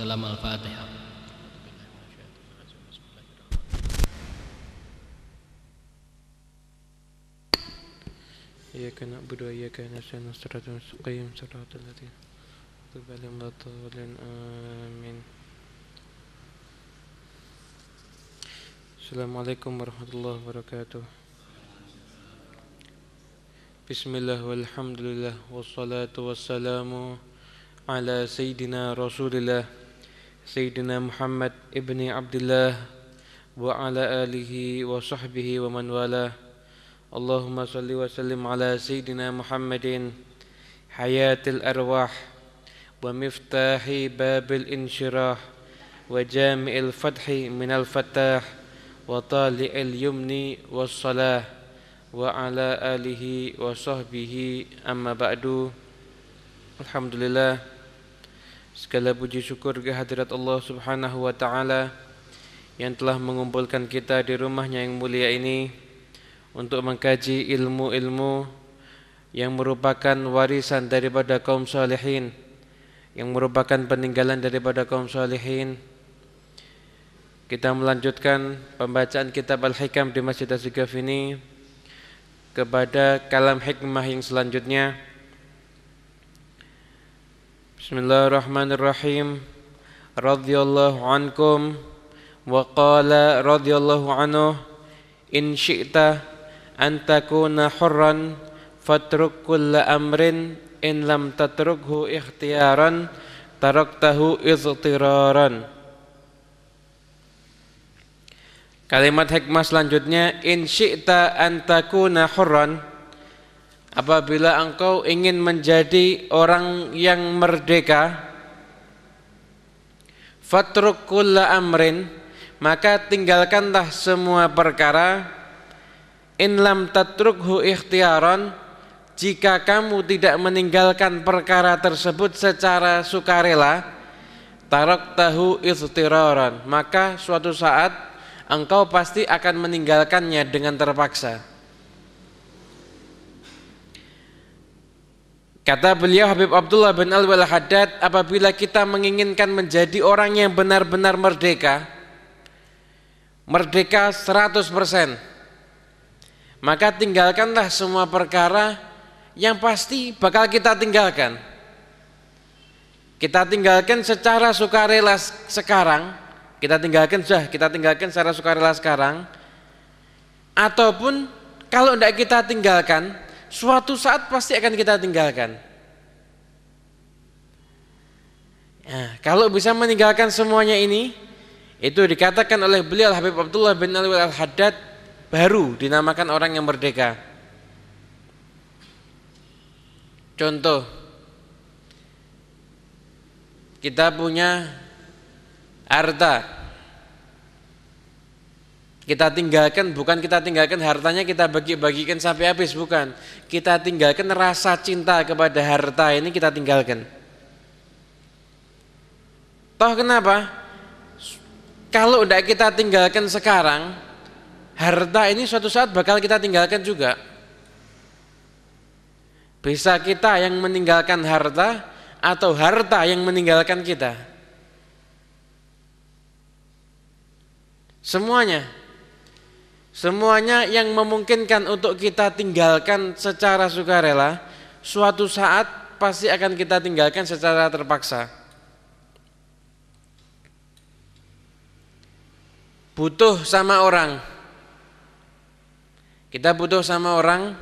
al Fatihah إياك نعبد وإياك نستعين صراط المستقيم صراط الذين أنعمت عليهم غير الضالين آمين. السلام عليكم ورحمة الله وبركاته. بسم الله والحمد لله والصلاة والسلام على سيدنا رسول الله. سيدنا محمد ابن عبد الله وعلى آله وصحبه ومن والاه. اللهم صل وسلم على سيدنا محمد. حياة الأرواح ومفتاح باب الانشراح وجامع الفتح من الفتاح وطالع اليمن والصلاة وعلى آله وصحبه أما بعد. الحمد لله. Segala puji syukur kehadirat Allah subhanahu wa ta'ala Yang telah mengumpulkan kita di rumahnya yang mulia ini Untuk mengkaji ilmu-ilmu Yang merupakan warisan daripada kaum salihin Yang merupakan peninggalan daripada kaum salihin. Kita melanjutkan pembacaan kitab Al-Hikam di Masjid Azikaf ini Kepada kalam hikmah yang selanjutnya Bismillahirrahmanirrahim. Radiyallahu ankum Wa qala radiyallahu anhu In syi'ta an takuna hurran Fatruk kulla amrin In lam tatrukhu ikhtiaran Taraktahu iztiraran. Kalimat hikmah selanjutnya In syi'ta an takuna hurran Apabila engkau ingin menjadi orang yang merdeka Fatruk amrin Maka tinggalkanlah semua perkara. In lam tatrukhu ikhtiaran Jika kamu tidak meninggalkan perkara tersebut secara sukarela Tarak tahu Maka suatu saat engkau pasti akan meninggalkannya dengan terpaksa Kata beliau Habib Abdullah bin Al-Wal Haddad apabila kita menginginkan menjadi orang yang benar-benar merdeka merdeka 100% maka tinggalkanlah semua perkara yang pasti bakal kita tinggalkan. Kita tinggalkan secara sukarela sekarang kita tinggalkan sudah kita tinggalkan secara sukarela sekarang ataupun kalau tidak kita tinggalkan suatu saat pasti akan kita tinggalkan. Nah, kalau bisa meninggalkan semuanya ini, itu dikatakan oleh beliau Habib Abdullah bin Ali al-Haddad baru dinamakan orang yang merdeka. Contoh, kita punya harta, kita tinggalkan bukan kita tinggalkan hartanya kita bagi-bagikan sampai habis bukan. Kita tinggalkan rasa cinta kepada harta ini kita tinggalkan. Toh kenapa? Kalau tidak kita tinggalkan sekarang, harta ini suatu saat bakal kita tinggalkan juga. Bisa kita yang meninggalkan harta atau harta yang meninggalkan kita. Semuanya Semuanya yang memungkinkan untuk kita tinggalkan secara sukarela, suatu saat pasti akan kita tinggalkan secara terpaksa. Butuh sama orang. Kita butuh sama orang.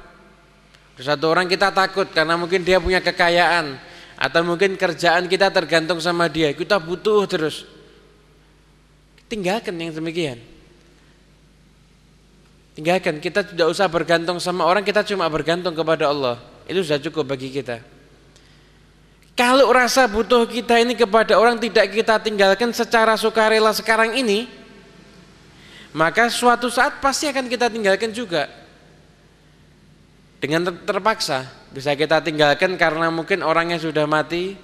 Satu orang kita takut karena mungkin dia punya kekayaan atau mungkin kerjaan kita tergantung sama dia. Kita butuh terus. Tinggalkan yang demikian. Tinggalkan, kita tidak usah bergantung sama orang, kita cuma bergantung kepada Allah. Itu sudah cukup bagi kita. Kalau rasa butuh kita ini kepada orang tidak kita tinggalkan secara sukarela sekarang ini, maka suatu saat pasti akan kita tinggalkan juga. Dengan terpaksa, bisa kita tinggalkan karena mungkin orangnya sudah mati,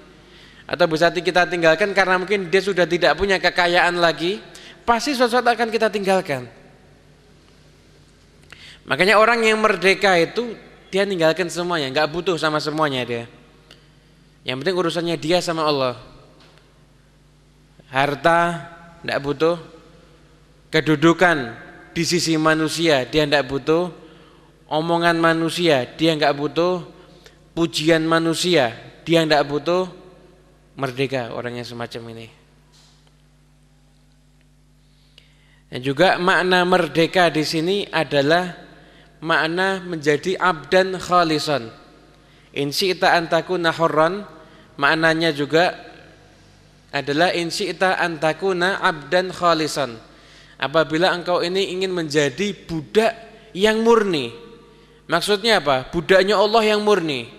atau bisa kita tinggalkan karena mungkin dia sudah tidak punya kekayaan lagi, pasti suatu saat akan kita tinggalkan. Makanya orang yang merdeka itu dia ninggalkan semuanya, nggak butuh sama semuanya dia. Yang penting urusannya dia sama Allah. Harta nggak butuh, kedudukan di sisi manusia dia nggak butuh, omongan manusia dia nggak butuh, pujian manusia dia nggak butuh, merdeka orang yang semacam ini. Dan juga makna merdeka di sini adalah makna menjadi abdan khalisan. In syi'ta an takuna hurran maknanya juga adalah in syi'ta an takuna abdan khalisan. Apabila engkau ini ingin menjadi budak yang murni. Maksudnya apa? Budaknya Allah yang murni.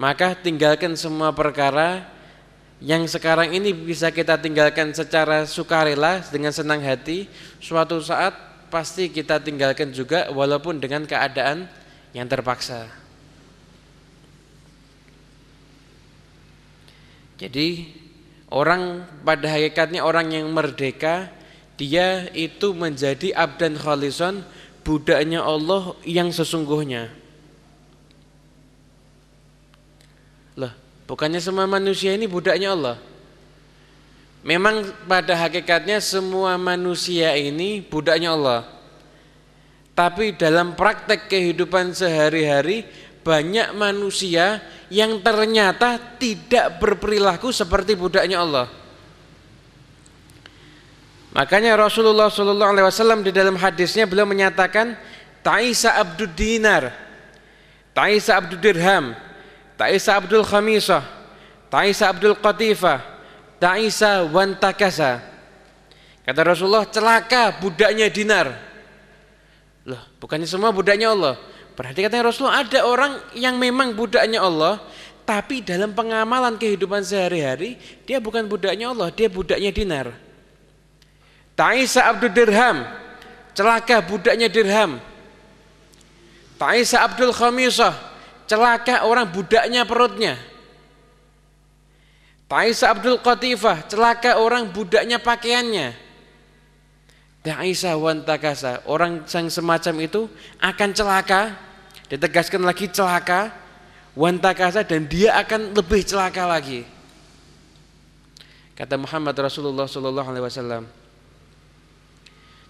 Maka tinggalkan semua perkara yang sekarang ini bisa kita tinggalkan secara sukarela dengan senang hati. Suatu saat pasti kita tinggalkan juga walaupun dengan keadaan yang terpaksa. Jadi orang pada hakikatnya orang yang merdeka dia itu menjadi abdan khalison budaknya Allah yang sesungguhnya. Loh, bukannya semua manusia ini budaknya Allah? Memang pada hakikatnya semua manusia ini budaknya Allah. Tapi dalam praktek kehidupan sehari-hari banyak manusia yang ternyata tidak berperilaku seperti budaknya Allah. Makanya Rasulullah Shallallahu Alaihi Wasallam di dalam hadisnya beliau menyatakan Taisa Abdul Dinar, Taisa Abdul Dirham, Taisa Abdul Khamisah, Taisa Abdul Qatifah, Ta'isa wan takasa. Kata Rasulullah, celaka budaknya dinar. Loh, bukannya semua budaknya Allah. Berarti katanya Rasulullah ada orang yang memang budaknya Allah, tapi dalam pengamalan kehidupan sehari-hari dia bukan budaknya Allah, dia budaknya dinar. Ta'isa Abdul Dirham, celaka budaknya dirham. Ta'isa Abdul Khamisah, celaka orang budaknya perutnya. Taisa Abdul Qatifah, celaka orang budaknya pakaiannya. Taisa wan takasa, orang yang semacam itu akan celaka, ditegaskan lagi celaka, wan takasa dan dia akan lebih celaka lagi. Kata Muhammad Rasulullah sallallahu alaihi wasallam.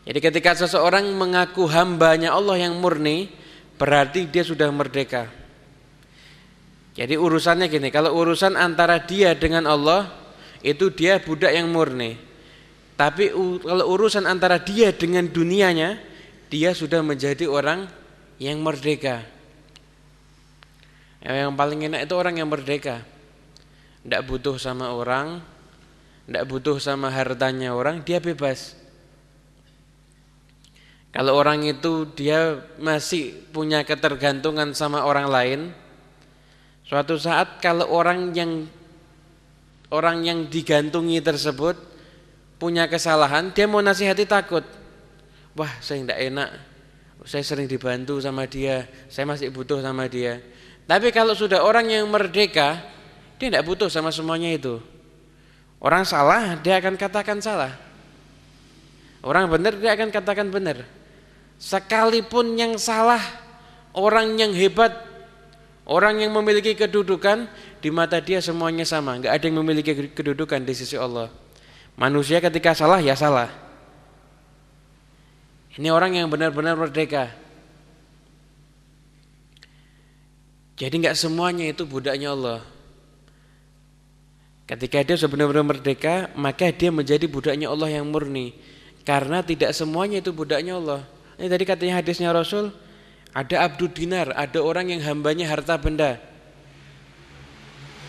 Jadi ketika seseorang mengaku hambanya Allah yang murni, berarti dia sudah merdeka. Jadi urusannya gini, kalau urusan antara dia dengan Allah itu dia budak yang murni. Tapi kalau urusan antara dia dengan dunianya, dia sudah menjadi orang yang merdeka. Yang paling enak itu orang yang merdeka. Tidak butuh sama orang, tidak butuh sama hartanya orang, dia bebas. Kalau orang itu dia masih punya ketergantungan sama orang lain, Suatu saat kalau orang yang orang yang digantungi tersebut punya kesalahan, dia mau nasihati takut. Wah, saya tidak enak. Saya sering dibantu sama dia, saya masih butuh sama dia. Tapi kalau sudah orang yang merdeka, dia tidak butuh sama semuanya itu. Orang salah, dia akan katakan salah. Orang benar, dia akan katakan benar. Sekalipun yang salah, orang yang hebat Orang yang memiliki kedudukan di mata dia semuanya sama, nggak ada yang memiliki kedudukan di sisi Allah. Manusia ketika salah ya salah. Ini orang yang benar-benar merdeka. Jadi nggak semuanya itu budaknya Allah. Ketika dia sebenarnya merdeka, maka dia menjadi budaknya Allah yang murni. Karena tidak semuanya itu budaknya Allah. Ini tadi katanya hadisnya Rasul, ada abdul dinar, ada orang yang hambanya harta benda.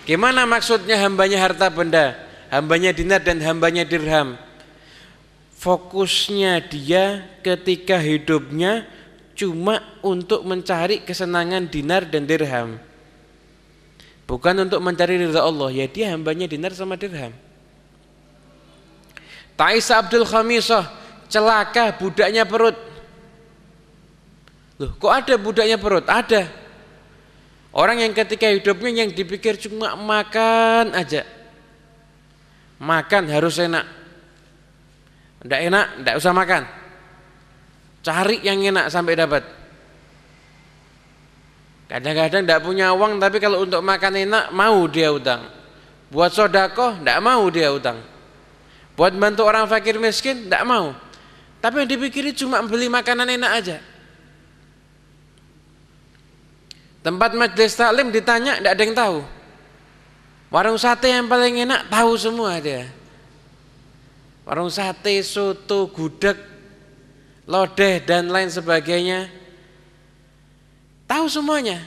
Gimana maksudnya hambanya harta benda? Hambanya dinar dan hambanya dirham. Fokusnya dia ketika hidupnya cuma untuk mencari kesenangan dinar dan dirham. Bukan untuk mencari ridha Allah, ya dia hambanya dinar sama dirham. Taisa Abdul Khamisah, celaka budaknya perut. Loh, kok ada budaknya perut? Ada. Orang yang ketika hidupnya yang dipikir cuma makan aja. Makan harus enak. Tidak enak, tidak usah makan. cari yang enak sampai dapat. Kadang-kadang tidak punya uang tapi kalau untuk makan enak mau dia utang. Buat sodako tidak mau dia utang. Buat bantu orang fakir miskin tidak mau. Tapi yang dipikirin cuma beli makanan enak aja. Tempat majlis taklim ditanya tidak ada yang tahu. Warung sate yang paling enak tahu semua dia. Warung sate, soto, gudeg, lodeh dan lain sebagainya. Tahu semuanya.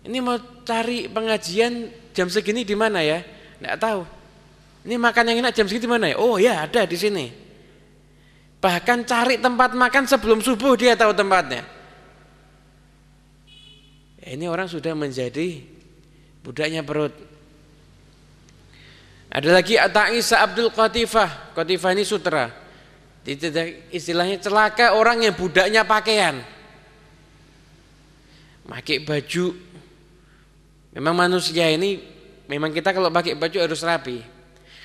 Ini mau cari pengajian jam segini di mana ya? Tidak tahu. Ini makan yang enak jam segini di mana ya? Oh ya ada di sini. Bahkan cari tempat makan sebelum subuh dia tahu tempatnya. Ini orang sudah menjadi budaknya perut. Ada lagi Ata'isa Abdul Qatifah. Qatifah ini sutra. Istilahnya celaka orang yang budaknya pakaian. Pakai baju. Memang manusia ini, memang kita kalau pakai baju harus rapi.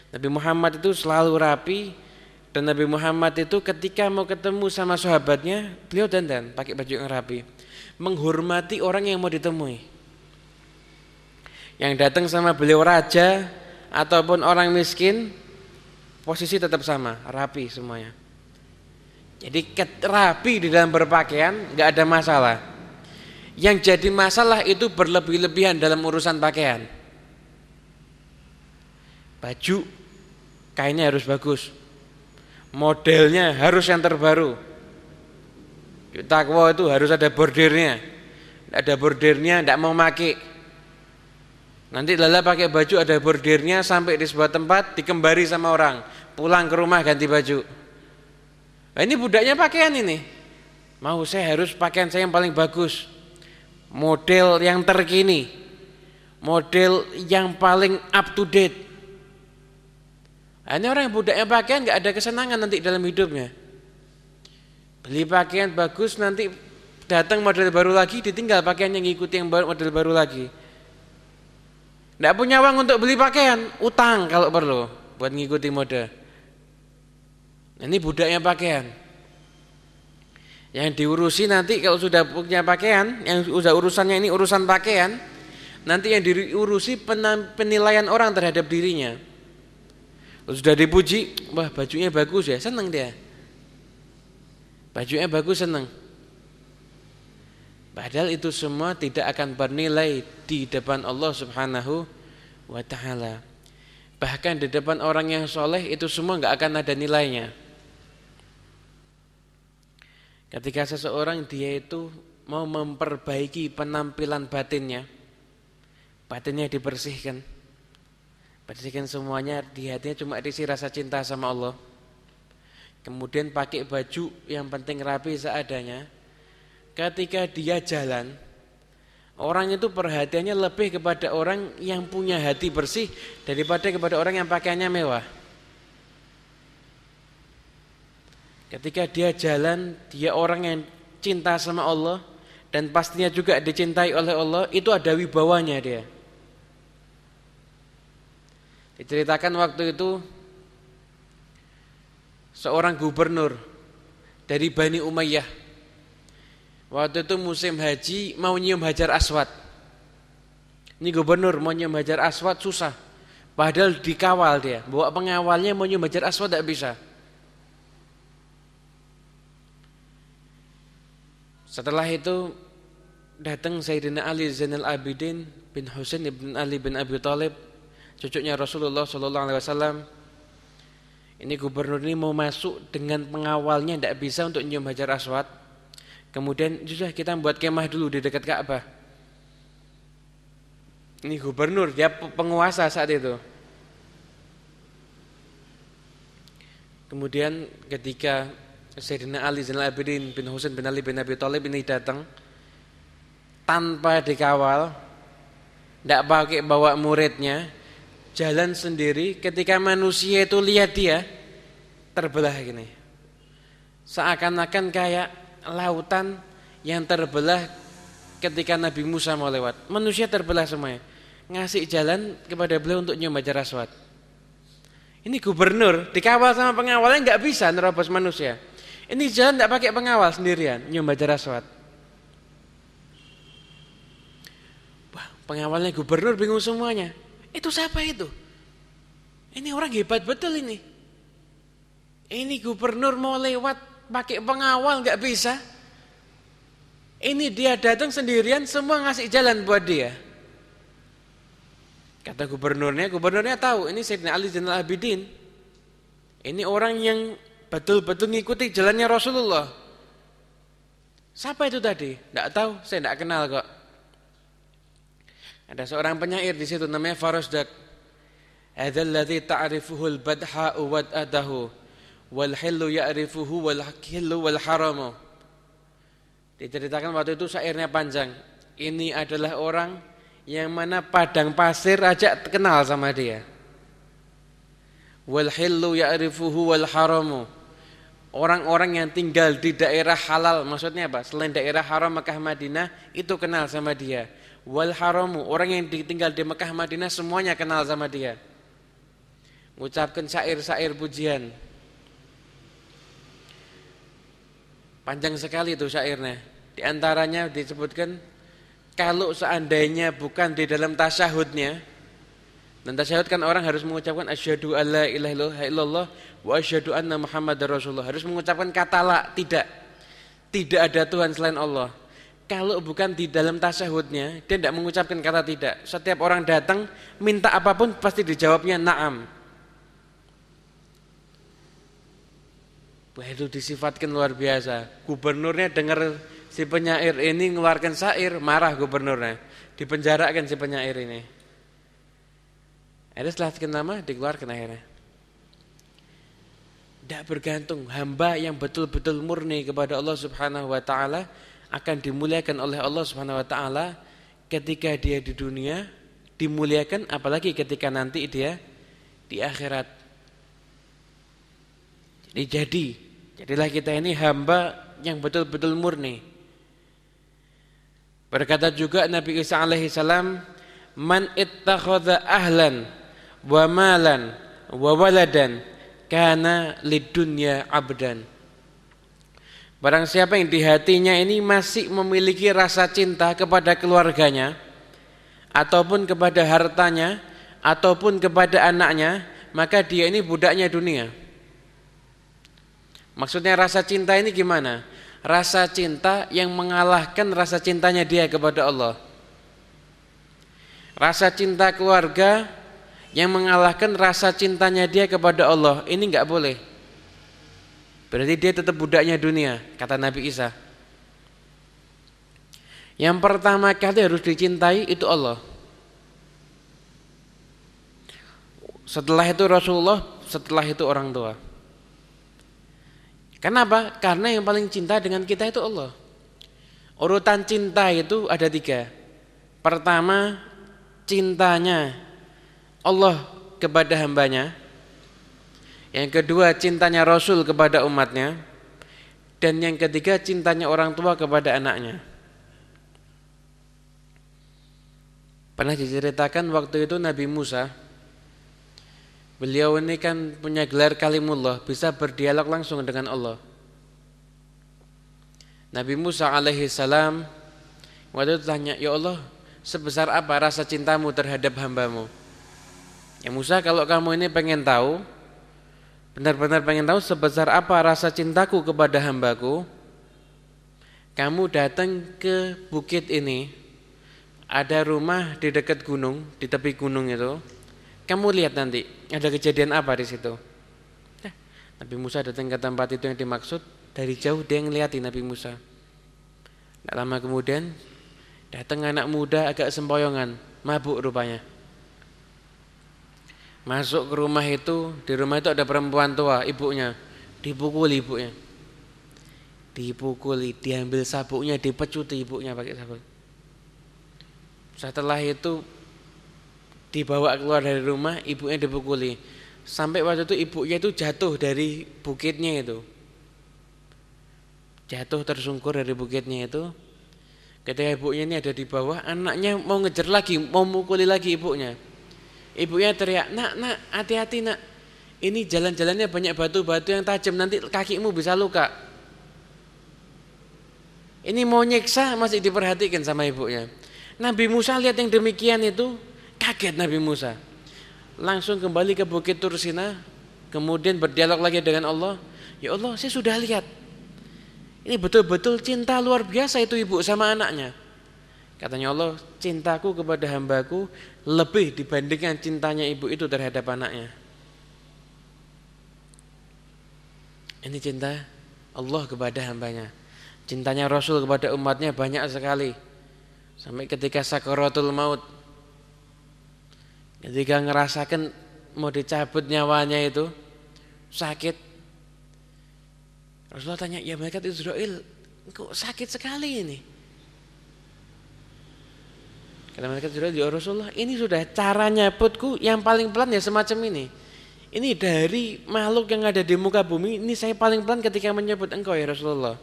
Nabi Muhammad itu selalu rapi. Dan Nabi Muhammad itu ketika mau ketemu sama sahabatnya, beliau dandan pakai baju yang rapi. Menghormati orang yang mau ditemui. Yang datang sama beliau raja, ataupun orang miskin posisi tetap sama, rapi semuanya. Jadi rapi di dalam berpakaian nggak ada masalah. Yang jadi masalah itu berlebih-lebihan dalam urusan pakaian. Baju kainnya harus bagus. Modelnya harus yang terbaru. Takwa itu harus ada bordirnya. Tidak ada bordirnya, tidak mau pakai Nanti lala pakai baju ada bordirnya sampai di sebuah tempat dikembari sama orang, pulang ke rumah ganti baju. Nah, ini budaknya pakaian ini. Mau saya harus pakaian saya yang paling bagus. Model yang terkini. Model yang paling up to date. Nah, ini orang yang budaknya pakaian nggak ada kesenangan nanti dalam hidupnya. Beli pakaian bagus nanti datang model baru lagi ditinggal pakaian yang ikuti yang model baru lagi. Tidak punya uang untuk beli pakaian, utang kalau perlu buat ngikuti mode. Ini budaknya pakaian. Yang diurusi nanti kalau sudah punya pakaian, yang sudah urusannya ini urusan pakaian, nanti yang diurusi penilaian orang terhadap dirinya. Sudah dipuji, wah bajunya bagus ya, senang dia. Bajunya bagus senang. Padahal itu semua tidak akan bernilai di depan Allah Subhanahu wa taala. Bahkan di depan orang yang soleh itu semua nggak akan ada nilainya. Ketika seseorang dia itu mau memperbaiki penampilan batinnya, batinnya dibersihkan, bersihkan semuanya, di hatinya cuma diisi rasa cinta sama Allah. Kemudian pakai baju yang penting rapi seadanya, ketika dia jalan orang itu perhatiannya lebih kepada orang yang punya hati bersih daripada kepada orang yang pakaiannya mewah. Ketika dia jalan, dia orang yang cinta sama Allah dan pastinya juga dicintai oleh Allah, itu ada wibawanya dia. Diceritakan waktu itu seorang gubernur dari Bani Umayyah Waktu itu musim haji mau nyium hajar aswad. Ini gubernur mau nyium hajar aswad susah. Padahal dikawal dia. Bawa pengawalnya mau nyium hajar aswad tidak bisa. Setelah itu datang Sayyidina Ali Zainal Abidin bin Husain bin Ali bin Abi Thalib, cucunya Rasulullah sallallahu alaihi wasallam. Ini gubernur ini mau masuk dengan pengawalnya tidak bisa untuk nyium hajar aswad. Kemudian sudah kita buat kemah dulu di dekat Ka'bah. Ini gubernur, dia penguasa saat itu. Kemudian ketika Sayyidina Ali Zainal Abidin bin Husain bin Ali bin Abi Thalib ini datang tanpa dikawal, tidak pakai bawa muridnya, jalan sendiri. Ketika manusia itu lihat dia terbelah gini, seakan-akan kayak lautan yang terbelah ketika Nabi Musa mau lewat. Manusia terbelah semuanya. Ngasih jalan kepada beliau untuk nyoba Aswad. Ini gubernur dikawal sama pengawalnya nggak bisa nerobos manusia. Ini jalan tidak pakai pengawal sendirian, nyoba. Wah, pengawalnya gubernur bingung semuanya. Itu siapa itu? Ini orang hebat betul ini. Ini gubernur mau lewat pakai pengawal nggak bisa. Ini dia datang sendirian semua ngasih jalan buat dia. Kata gubernurnya, gubernurnya tahu ini Sayyidina Ali Zainal Abidin. Ini orang yang betul-betul ngikuti jalannya Rasulullah. Siapa itu tadi? Tidak tahu, saya tidak kenal kok. Ada seorang penyair di situ namanya Farosdak. Adzalladzi ta'rifuhul badha'u wad'adahu wal hillu ya'rifuhu wal hillu. Diceritakan waktu itu syairnya panjang. Ini adalah orang yang mana padang pasir aja kenal sama dia. Wal hillu ya'rifuhu wal. Orang-orang yang tinggal di daerah halal maksudnya apa? Selain daerah haram Mekah Madinah itu kenal sama dia. Wal haramu, orang yang tinggal di Mekah Madinah semuanya kenal sama dia. Mengucapkan syair-syair pujian Panjang sekali itu syairnya. Di antaranya disebutkan kalau seandainya bukan di dalam tasyahudnya dan tasyahud kan orang harus mengucapkan asyhadu alla ilaha illallah wa asyhadu anna muhammadar rasulullah harus mengucapkan kata la tidak tidak ada Tuhan selain Allah kalau bukan di dalam tasyahudnya dia tidak mengucapkan kata tidak setiap orang datang minta apa pun pasti dijawabnya na'am Wah itu disifatkan luar biasa. Gubernurnya dengar si penyair ini ngeluarkan syair, marah gubernurnya. Dipenjarakan si penyair ini. Ada setelah sekian lama dikeluarkan akhirnya. Tidak bergantung hamba yang betul-betul murni kepada Allah Subhanahu wa taala akan dimuliakan oleh Allah Subhanahu wa taala ketika dia di dunia dimuliakan apalagi ketika nanti dia di akhirat. Jadi jadi Jadilah kita ini hamba yang betul-betul murni. Berkata juga Nabi Isa alaihi salam, "Man ittakhadha ahlan wa malan wa waladan kana lidunya abdan." Barang siapa yang di hatinya ini masih memiliki rasa cinta kepada keluarganya ataupun kepada hartanya ataupun kepada anaknya, maka dia ini budaknya dunia. Maksudnya rasa cinta ini gimana? Rasa cinta yang mengalahkan rasa cintanya dia kepada Allah. Rasa cinta keluarga yang mengalahkan rasa cintanya dia kepada Allah. Ini enggak boleh. Berarti dia tetap budaknya dunia, kata Nabi Isa. Yang pertama kali harus dicintai itu Allah. Setelah itu Rasulullah, setelah itu orang tua. Kenapa? Karena yang paling cinta dengan kita itu Allah. Urutan cinta itu ada tiga. Pertama, cintanya Allah kepada hambanya. Yang kedua, cintanya Rasul kepada umatnya. Dan yang ketiga, cintanya orang tua kepada anaknya. Pernah diceritakan waktu itu Nabi Musa Beliau ini kan punya gelar kalimullah, bisa berdialog langsung dengan Allah. Nabi Musa alaihi salam waktu itu tanya, "Ya Allah, sebesar apa rasa cintamu terhadap hambamu?" Ya Musa, kalau kamu ini pengen tahu, benar-benar pengen tahu sebesar apa rasa cintaku kepada hambaku, kamu datang ke bukit ini, ada rumah di dekat gunung, di tepi gunung itu, kamu lihat nanti ada kejadian apa di situ. Nah, Nabi Musa datang ke tempat itu yang dimaksud dari jauh dia ngeliatin Nabi Musa. Tidak lama kemudian datang anak muda agak sempoyongan, mabuk rupanya. Masuk ke rumah itu, di rumah itu ada perempuan tua, ibunya, dipukuli ibunya. Dipukuli, diambil sabuknya, dipecuti ibunya pakai sabuk. Setelah itu dibawa keluar dari rumah ibunya dipukuli. Sampai waktu itu ibunya itu jatuh dari bukitnya itu. Jatuh tersungkur dari bukitnya itu. Ketika ibunya ini ada di bawah anaknya mau ngejar lagi mau mukuli lagi ibunya ibunya teriak nak nak hati-hati nak ini jalan-jalannya banyak batu-batu yang tajam nanti kakimu bisa luka Ini mau nyiksa masih diperhatikan sama ibunya. Nabi Musa lihat yang demikian itu kaget Nabi Musa. Langsung kembali ke Bukit Tursina, kemudian berdialog lagi dengan Allah. Ya Allah, saya sudah lihat. Ini betul-betul cinta luar biasa itu ibu sama anaknya. Katanya Allah, cintaku kepada hambaku lebih dibandingkan cintanya ibu itu terhadap anaknya. Ini cinta Allah kepada hambanya. Cintanya Rasul kepada umatnya banyak sekali. Sampai ketika sakaratul maut. Ketika ngerasakan mau dicabut nyawanya itu sakit. Rasulullah tanya, "Ya malaikat Israel, kok sakit sekali ini?" Kata malaikat Israel, "Ya Rasulullah, ini sudah cara nyabutku yang paling pelan ya semacam ini." Ini dari makhluk yang ada di muka bumi, ini saya paling pelan ketika menyebut engkau ya Rasulullah.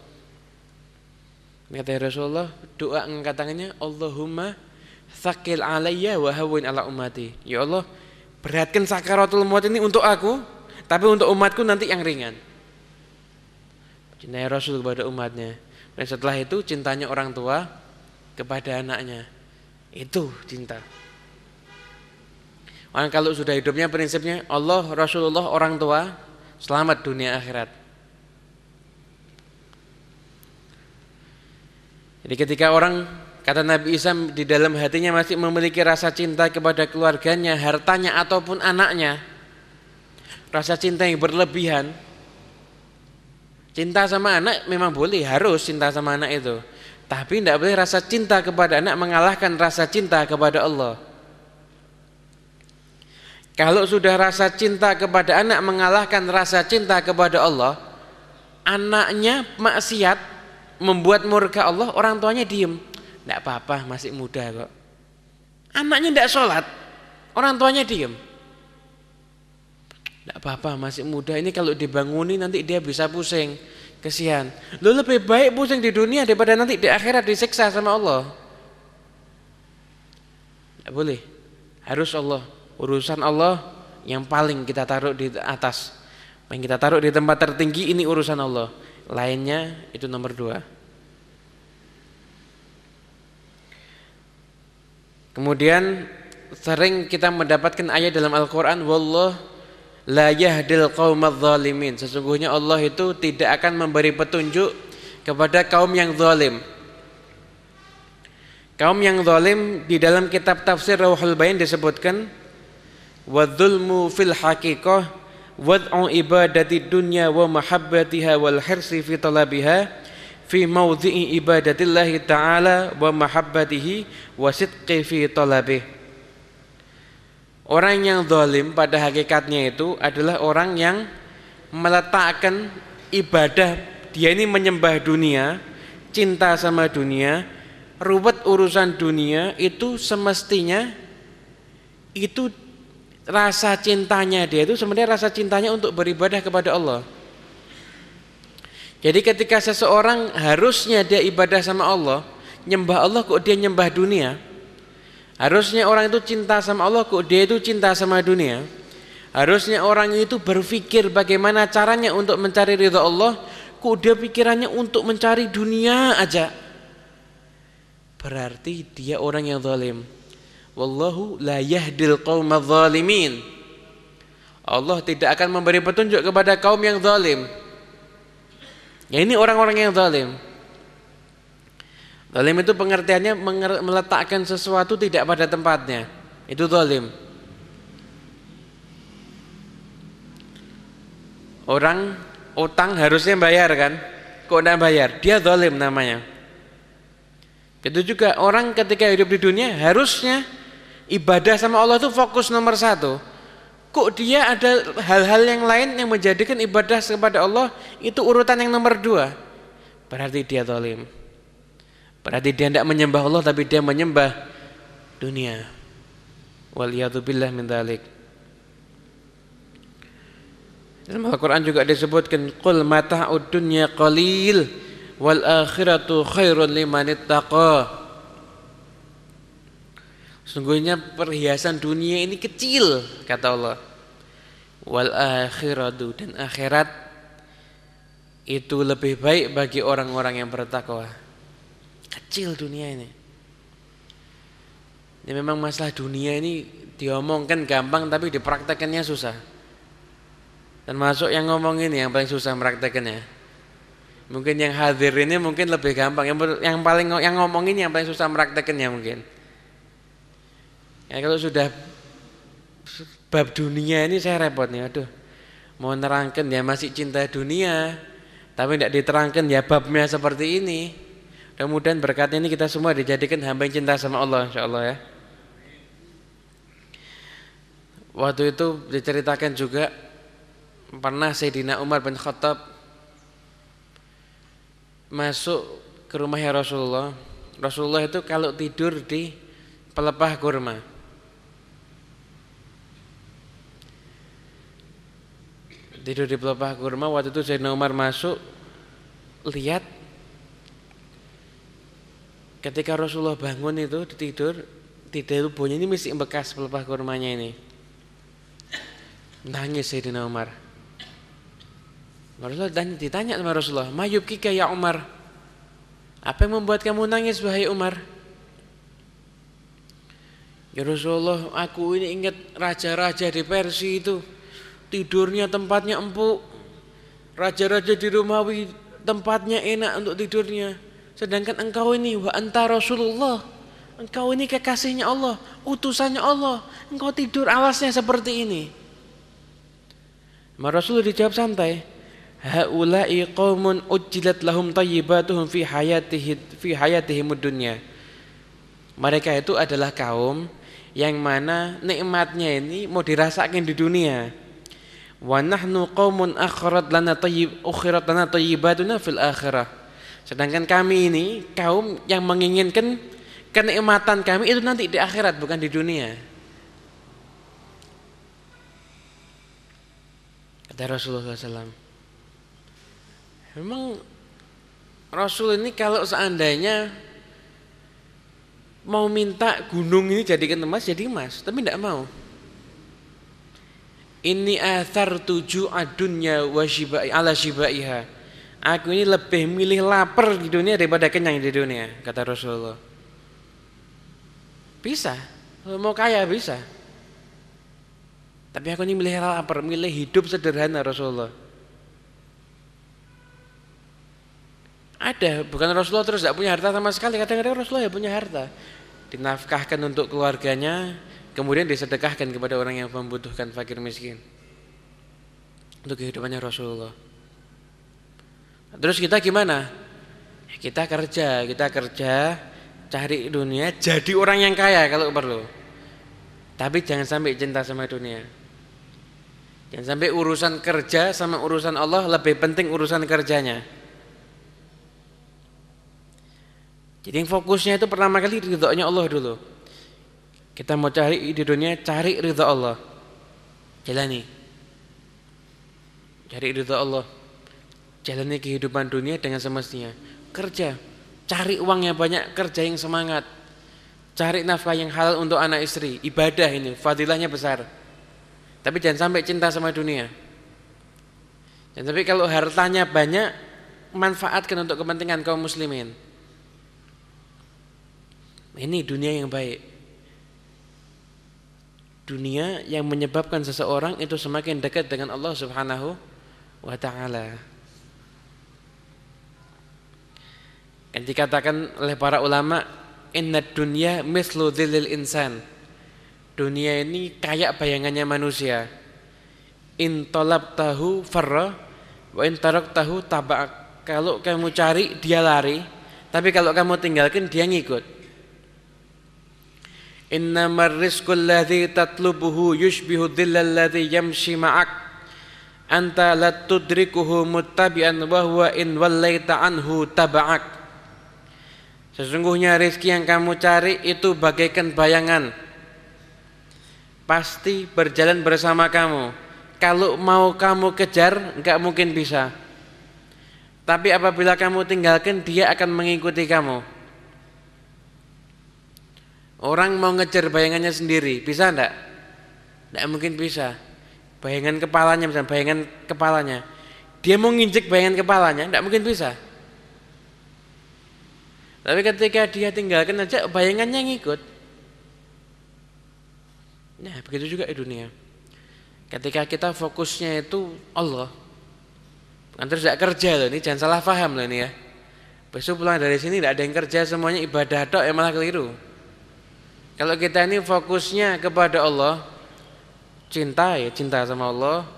Kata ya Rasulullah, doa angkat tangannya, Allahumma thaqil alayya wa hawin ala umati. Ya Allah, beratkan sakaratul maut ini untuk aku, tapi untuk umatku nanti yang ringan. Cinta Rasul kepada umatnya. Dan setelah itu cintanya orang tua kepada anaknya. Itu cinta. Orang kalau sudah hidupnya prinsipnya Allah, Rasulullah, orang tua, selamat dunia akhirat. Jadi ketika orang kata Nabi Isa di dalam hatinya masih memiliki rasa cinta kepada keluarganya, hartanya ataupun anaknya, rasa cinta yang berlebihan, cinta sama anak memang boleh, harus cinta sama anak itu. Tapi tidak boleh rasa cinta kepada anak mengalahkan rasa cinta kepada Allah. Kalau sudah rasa cinta kepada anak mengalahkan rasa cinta kepada Allah, anaknya maksiat membuat murka Allah, orang tuanya diem. Tidak apa-apa, masih muda kok. Anaknya tidak sholat, orang tuanya diem. Tidak apa-apa, masih muda. Ini kalau dibanguni nanti dia bisa pusing. Kesian. Lu lebih baik pusing di dunia daripada nanti di akhirat disiksa sama Allah. Tidak boleh. Harus Allah. Urusan Allah yang paling kita taruh di atas. Yang kita taruh di tempat tertinggi ini urusan Allah lainnya itu nomor dua. Kemudian sering kita mendapatkan ayat dalam Al-Quran Wallah la yahdil qawmad zalimin. Sesungguhnya Allah itu tidak akan memberi petunjuk kepada kaum yang zalim. Kaum yang zalim di dalam kitab tafsir Rawhul Bayan disebutkan Wadzulmu fil haqiqah wad'u ibadati dunya wa mahabbatiha wal hirsi fi talabiha fi mawdhi'i ibadatillahi ta'ala wa mahabbatihi wa sidqi fi talabih Orang yang zalim pada hakikatnya itu adalah orang yang meletakkan ibadah dia ini menyembah dunia, cinta sama dunia, ruwet urusan dunia itu semestinya itu rasa cintanya dia itu sebenarnya rasa cintanya untuk beribadah kepada Allah. Jadi ketika seseorang harusnya dia ibadah sama Allah, nyembah Allah kok dia nyembah dunia. Harusnya orang itu cinta sama Allah kok dia itu cinta sama dunia. Harusnya orang itu berpikir bagaimana caranya untuk mencari ridha Allah, kok dia pikirannya untuk mencari dunia aja. Berarti dia orang yang zalim. Wallahu la yahdil qaumadz zalimin. Allah tidak akan memberi petunjuk kepada kaum yang zalim. Ya ini orang-orang yang zalim. Zalim itu pengertiannya meletakkan sesuatu tidak pada tempatnya. Itu zalim. Orang utang harusnya bayar kan? Kok tidak bayar? Dia zalim namanya. Itu juga orang ketika hidup di dunia harusnya ibadah sama Allah itu fokus nomor satu kok dia ada hal-hal yang lain yang menjadikan ibadah kepada Allah itu urutan yang nomor dua berarti dia zalim berarti dia tidak menyembah Allah tapi dia menyembah dunia waliyadzubillah min dalik dalam Al-Quran juga disebutkan qul mata'ud dunya qalil wal akhiratu khairun liman ittaqa Sungguhnya perhiasan dunia ini kecil kata Allah. Wal akhiratu dan akhirat itu lebih baik bagi orang-orang yang bertakwa. Kecil dunia ini. Ini memang masalah dunia ini diomongkan gampang tapi dipraktekannya susah. Dan masuk yang ngomong ini yang paling susah meraktekannya. Mungkin yang hadir ini mungkin lebih gampang. Yang, yang paling yang ngomong ini yang paling susah meraktekannya mungkin. Ya kalau sudah bab dunia ini saya repot nih. Aduh, mau nerangkan ya masih cinta dunia, tapi tidak diterangkan ya babnya seperti ini. Kemudian berkat ini kita semua dijadikan hamba yang cinta sama Allah, insya Allah ya. Waktu itu diceritakan juga pernah Sayyidina Umar bin Khattab masuk ke rumahnya Rasulullah. Rasulullah itu kalau tidur di pelepah kurma. Tidur di pelepah kurma waktu itu Sayyidina Umar masuk lihat ketika Rasulullah bangun itu tidur tidak bunyi ini mesti bekas pelepah kurmanya ini. Nangis Sayyidina Umar. Rasulullah dan ditanya sama Rasulullah, "Mayub kika ya Umar?" Apa yang membuat kamu nangis wahai Umar? Ya Rasulullah, aku ini ingat raja-raja di Persia itu tidurnya tempatnya empuk. Raja-raja di Romawi tempatnya enak untuk tidurnya. Sedangkan engkau ini wa anta Rasulullah. Engkau ini kekasihnya Allah, utusannya Allah. Engkau tidur alasnya seperti ini. Maka Rasulullah dijawab santai. Haula'i qaumun ujjilat lahum tayyibatuhum fi hayatihi fi hayatihim dunya. Mereka itu adalah kaum yang mana nikmatnya ini mau dirasakan di dunia. Wa nahnu qaumun akhirat lana tayyib ukhirat lana tayyibatuna fil akhirah. Sedangkan kami ini kaum yang menginginkan kenikmatan kami itu nanti di akhirat bukan di dunia. Kata Rasulullah SAW. Memang Rasul ini kalau seandainya mau minta gunung ini jadikan emas jadi emas, tapi tidak mau. Ini athar tujuh adunya washibai ala shibaiha. Aku ini lebih milih lapar di dunia daripada kenyang di dunia, kata Rasulullah. Bisa, mau kaya bisa. Tapi aku ini milih lapar, milih hidup sederhana Rasulullah. Ada, bukan Rasulullah terus tidak punya harta sama sekali. Kadang-kadang Rasulullah ya punya harta. Dinafkahkan untuk keluarganya, kemudian disedekahkan kepada orang yang membutuhkan fakir miskin. Untuk kehidupannya Rasulullah. Terus kita gimana? Kita kerja, kita kerja, cari dunia, jadi orang yang kaya kalau perlu. Tapi jangan sampai cinta sama dunia. Jangan sampai urusan kerja sama urusan Allah lebih penting urusan kerjanya. Jadi yang fokusnya itu pertama kali ridhonya Allah dulu. Kita mau cari di dunia, cari ridho Allah. Jalani. Cari ridho Allah. Jalani kehidupan dunia dengan semestinya. Kerja, cari uang yang banyak, kerja yang semangat. Cari nafkah yang halal untuk anak istri, ibadah ini, fadilahnya besar. Tapi jangan sampai cinta sama dunia. Dan tapi kalau hartanya banyak, manfaatkan untuk kepentingan kaum muslimin. Ini dunia yang baik. Dunia yang menyebabkan seseorang itu semakin dekat dengan Allah Subhanahu wa taala. Yang dikatakan oleh para ulama, inna dunya mislu dhillil insan Dunia ini kayak bayangannya manusia. In talab tahu farra wa in tarak tahu tabak. Kalau kamu cari dia lari, tapi kalau kamu tinggalkan dia ngikut. Innamar rizqul ladzi tatlubuhu yushbihu dhillal ladzi yamshi ma'ak. Anta la tudrikuhu muttabi'an wa huwa in wallaita anhu taba'ak. Sesungguhnya rizki yang kamu cari itu bagaikan bayangan pasti berjalan bersama kamu. Kalau mau kamu kejar, nggak mungkin bisa. Tapi apabila kamu tinggalkan, dia akan mengikuti kamu. Orang mau ngejar bayangannya sendiri, bisa enggak? Enggak mungkin bisa. Bayangan kepalanya, misalnya bayangan kepalanya. Dia mau nginjek bayangan kepalanya, enggak mungkin bisa. Tapi ketika dia tinggalkan aja bayangannya ngikut. Nah, begitu juga di dunia. Ketika kita fokusnya itu Allah. Kan terus tidak kerja loh, ini jangan salah paham loh ini ya. Besok pulang dari sini tidak ada yang kerja semuanya ibadah tok yang malah keliru. Kalau kita ini fokusnya kepada Allah, cinta ya cinta sama Allah.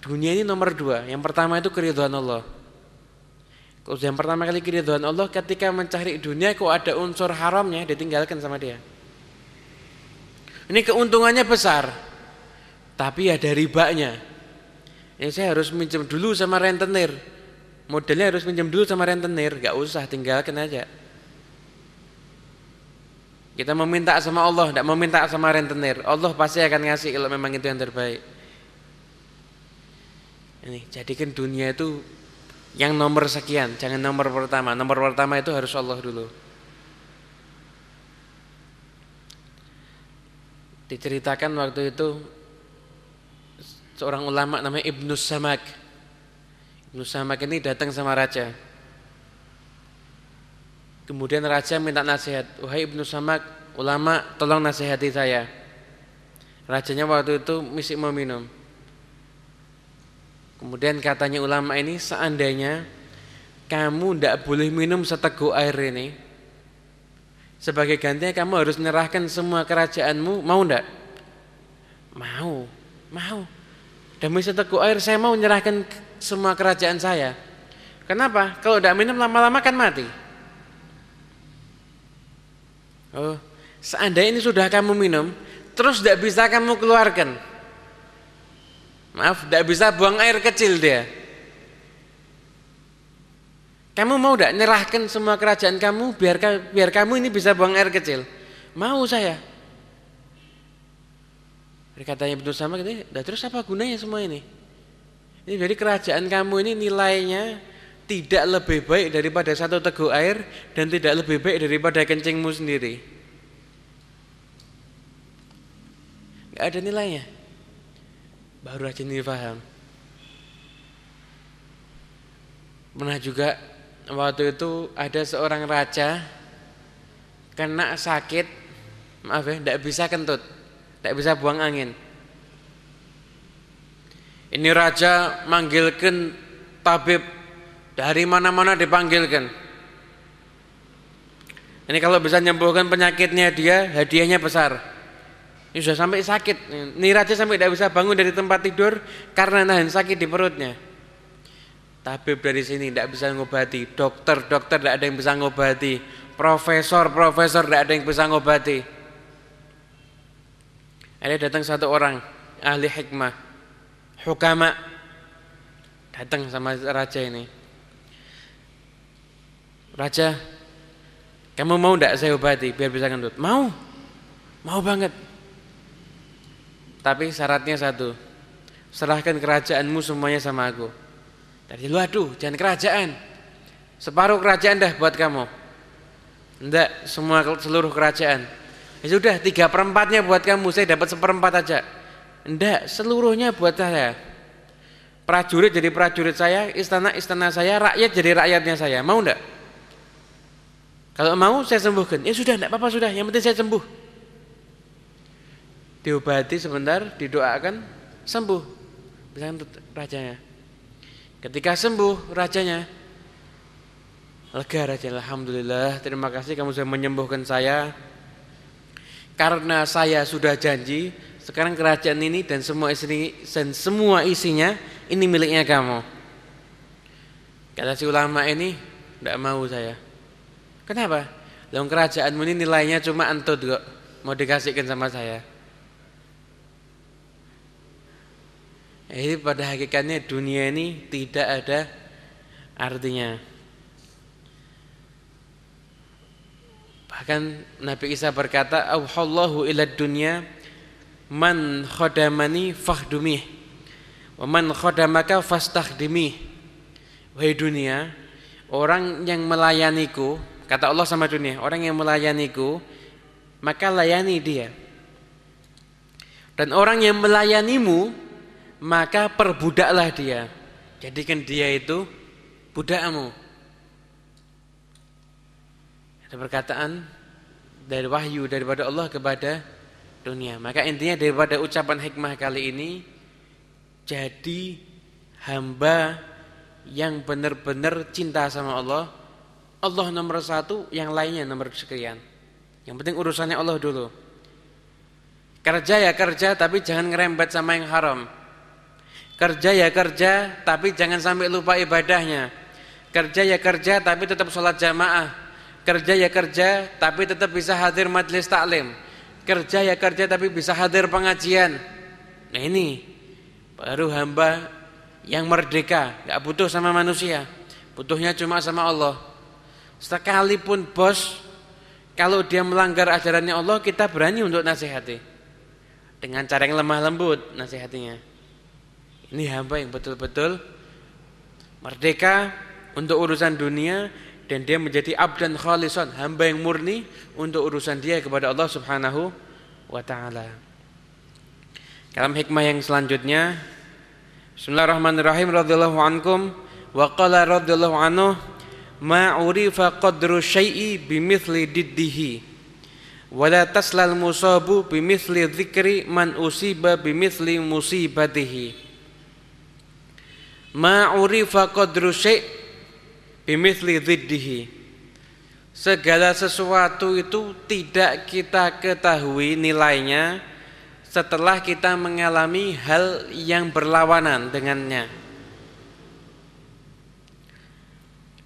Dunia ini nomor dua. Yang pertama itu keriduan Allah. Yang pertama kali keriduan Allah, ketika mencari dunia kok ada unsur haramnya ditinggalkan sama dia. Ini keuntungannya besar, tapi ada ribanya. Ini saya harus minjem dulu sama rentenir. Modelnya harus minjem dulu sama rentenir, gak usah tinggalkan aja. Kita meminta sama Allah, tidak meminta sama rentenir. Allah pasti akan ngasih kalau memang itu yang terbaik. Ini jadikan dunia itu yang nomor sekian, jangan nomor pertama. Nomor pertama itu harus Allah dulu. Diceritakan waktu itu seorang ulama namanya Ibnu Samak. Ibnu Samak ini datang sama raja. Kemudian raja minta nasihat, "Wahai Ibnu Samak, ulama tolong nasihati saya." Rajanya waktu itu misi mau minum. Kemudian katanya ulama ini, seandainya kamu tidak boleh minum seteguk air ini, sebagai gantinya kamu harus menyerahkan semua kerajaanmu, mau ndak? Mau, mau. Demi seteguk air saya mau menyerahkan semua kerajaan saya. Kenapa? Kalau tidak minum lama-lama kan mati. Oh, seandainya ini sudah kamu minum, terus tidak bisa kamu keluarkan. Maaf, tidak bisa buang air kecil dia. Kamu mau tidak nyerahkan semua kerajaan kamu biar biar kamu ini bisa buang air kecil? Mau saya. Katanya betul sama nah, terus apa gunanya semua ini? Ini jadi kerajaan kamu ini nilainya tidak lebih baik daripada satu teguk air dan tidak lebih baik daripada kencingmu sendiri. Gak ada nilainya. Baru aja ini paham. Pernah juga waktu itu ada seorang raja kena sakit. Maaf ya tidak bisa kentut tidak bisa buang angin. Ini raja manggilkan tabib. Dari mana-mana dipanggilkan. Ini kalau bisa menyembuhkan penyakitnya dia hadiahnya besar ini sudah sampai sakit ini raja sampai tidak bisa bangun dari tempat tidur karena nahan sakit di perutnya Tabib dari sini tidak bisa ngobati, dokter-dokter tidak ada yang bisa ngobati, profesor-profesor tidak ada yang bisa ngobati. Ada datang satu orang ahli hikmah, hukama datang sama raja ini. Raja, kamu mau tidak saya obati biar bisa kentut? Mau, mau banget. Tapi syaratnya satu, serahkan kerajaanmu semuanya sama aku. Dari lu aduh jangan kerajaan. Separuh kerajaan dah buat kamu. Enggak, semua seluruh kerajaan. Ya sudah, tiga perempatnya buat kamu, saya dapat seperempat aja. Enggak, seluruhnya buat saya. Prajurit jadi prajurit saya, istana-istana saya, rakyat jadi rakyatnya saya. Mau enggak? Kalau mau saya sembuhkan. Ya sudah, enggak apa-apa sudah, yang penting saya sembuh. Diobati sebentar, didoakan, sembuh. Bisa rajanya. Ketika sembuh rajanya, lega raja, alhamdulillah, terima kasih kamu sudah menyembuhkan saya. Karena saya sudah janji, sekarang kerajaan ini dan semua isi dan semua isinya ini miliknya kamu. Kata si ulama ini, tidak mau saya. Kenapa? Dalam kerajaanmu ini nilainya cuma antut kok, mau dikasihkan sama saya. Jadi pada hakikatnya dunia ini tidak ada artinya. Bahkan Nabi Isa berkata, "Auhallahu ila dunya man khodamani fahdumih wa man khodamaka fastakhdimih." Wahai dunia, orang yang melayaniku, kata Allah sama dunia, orang yang melayaniku, maka layani dia. Dan orang yang melayanimu, maka perbudaklah dia. Jadikan dia itu budakmu. Ada perkataan dari wahyu daripada Allah kepada dunia. Maka intinya daripada ucapan hikmah kali ini jadi hamba yang benar-benar cinta sama Allah. Allah nomor satu, yang lainnya nomor sekian. Yang penting urusannya Allah dulu. Kerja ya kerja, tapi jangan ngerembet sama yang haram. Kerja ya kerja, tapi jangan sampai lupa ibadahnya. Kerja ya kerja, tapi tetap sholat jamaah. Kerja ya kerja, tapi tetap bisa hadir majlis taklim kerja ya kerja tapi bisa hadir pengajian. Nah ini baru hamba yang merdeka, nggak butuh sama manusia, butuhnya cuma sama Allah. Sekalipun bos, kalau dia melanggar ajarannya Allah, kita berani untuk nasihati dengan cara yang lemah lembut nasihatinya. Ini hamba yang betul-betul merdeka untuk urusan dunia dan dia menjadi abdan khalisan, hamba yang murni untuk urusan dia kepada Allah Subhanahu wa taala. Kalam hikmah yang selanjutnya Bismillahirrahmanirrahim radhiyallahu ankum wa qala radhiyallahu anhu ma urifa qadru syai'i bimithli diddihi wa la taslal musabu bimithli dzikri man usiba bimithli musibatihi ma urifa qadru syai' bimithli dhiddihi segala sesuatu itu tidak kita ketahui nilainya setelah kita mengalami hal yang berlawanan dengannya.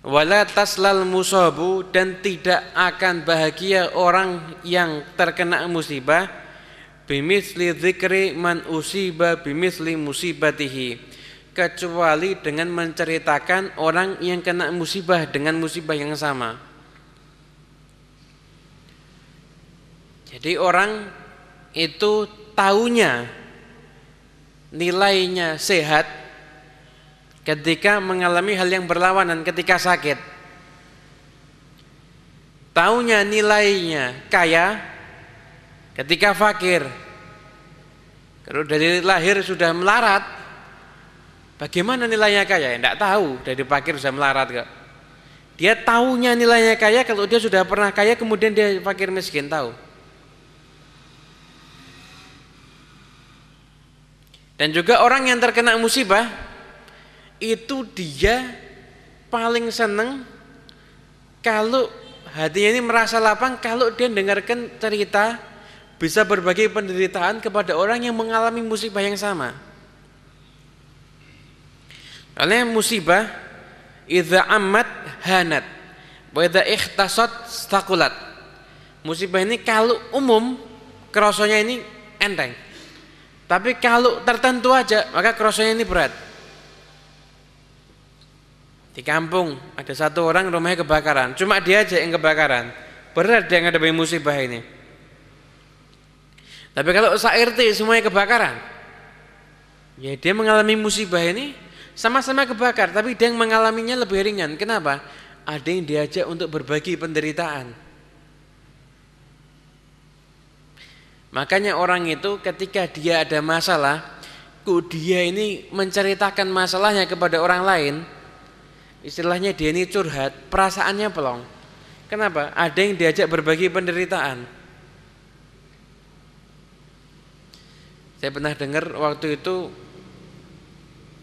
Wala taslal musabu dan tidak akan bahagia orang yang terkena musibah bimithli dzikri man usiba bimithli musibatihi kecuali dengan menceritakan orang yang kena musibah dengan musibah yang sama. Jadi orang itu taunya nilainya sehat ketika mengalami hal yang berlawanan ketika sakit. Taunya nilainya kaya ketika fakir. Kalau dari lahir sudah melarat, Bagaimana nilainya kaya? Tidak tahu, dari fakir sudah melarat kok. Dia tahunya nilainya kaya kalau dia sudah pernah kaya kemudian dia fakir miskin tahu. Dan juga orang yang terkena musibah itu dia paling senang kalau hatinya ini merasa lapang kalau dia dengarkan cerita bisa berbagi penderitaan kepada orang yang mengalami musibah yang sama. Karena musibah idza amat hanat wa idza ikhtasat stakulat. Musibah ini kalau umum kerosanya ini enteng. Tapi kalau tertentu aja maka kerosanya ini berat. Di kampung ada satu orang rumahnya kebakaran, cuma dia aja yang kebakaran. Berat dia ngadapi musibah ini. Tapi kalau sa-RT semuanya kebakaran, ya dia mengalami musibah ini sama-sama kebakar, tapi dia yang mengalaminya lebih ringan. Kenapa? Ada yang diajak untuk berbagi penderitaan. Makanya orang itu ketika dia ada masalah, kok dia ini menceritakan masalahnya kepada orang lain, istilahnya dia ini curhat, perasaannya pelong. Kenapa? Ada yang diajak berbagi penderitaan. Saya pernah dengar waktu itu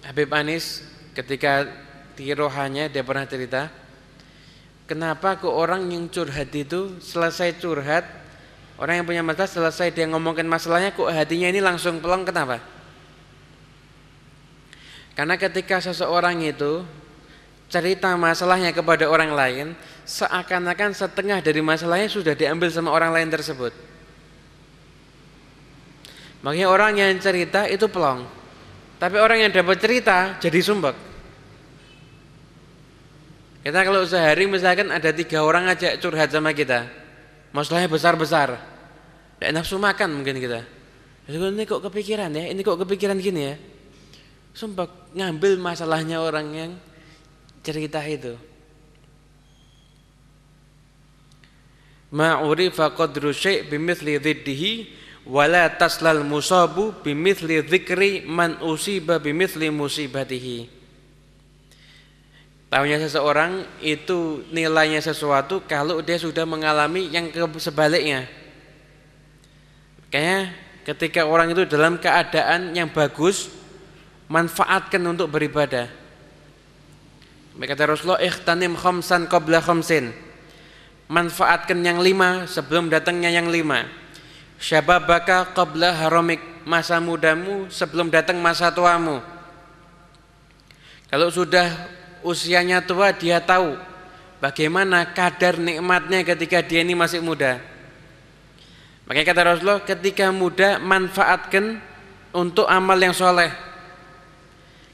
Habib Anis ketika di rohanya dia pernah cerita kenapa kok orang yang curhat itu selesai curhat orang yang punya masalah selesai dia ngomongin masalahnya kok hatinya ini langsung pelong kenapa? Karena ketika seseorang itu cerita masalahnya kepada orang lain seakan-akan setengah dari masalahnya sudah diambil sama orang lain tersebut. Makanya orang yang cerita itu pelong tapi orang yang dapat cerita jadi sumbek. Kita kalau sehari misalkan ada tiga orang aja curhat sama kita, masalahnya besar-besar, tidak nafsu makan mungkin kita. Ini kok kepikiran ya, ini kok kepikiran gini ya. Sumpah ngambil masalahnya orang yang cerita itu. Ma'urifa qadru syai' bimithli dhiddihi wala taslal musabu bimithli dzikri man usiba bimithli musibatihi Tahunya seseorang itu nilainya sesuatu kalau dia sudah mengalami yang sebaliknya. Kayaknya ketika orang itu dalam keadaan yang bagus, manfaatkan untuk beribadah. Kata Rasulullah, ikhtanim khamsan qabla khamsin. Manfaatkan yang lima sebelum datangnya yang lima. Syababaka qabla haramik. Masa mudamu sebelum datang masa tuamu. Kalau sudah usianya tua dia tahu bagaimana kadar nikmatnya ketika dia ini masih muda. Makanya kata Rasulullah ketika muda manfaatkan untuk amal yang soleh.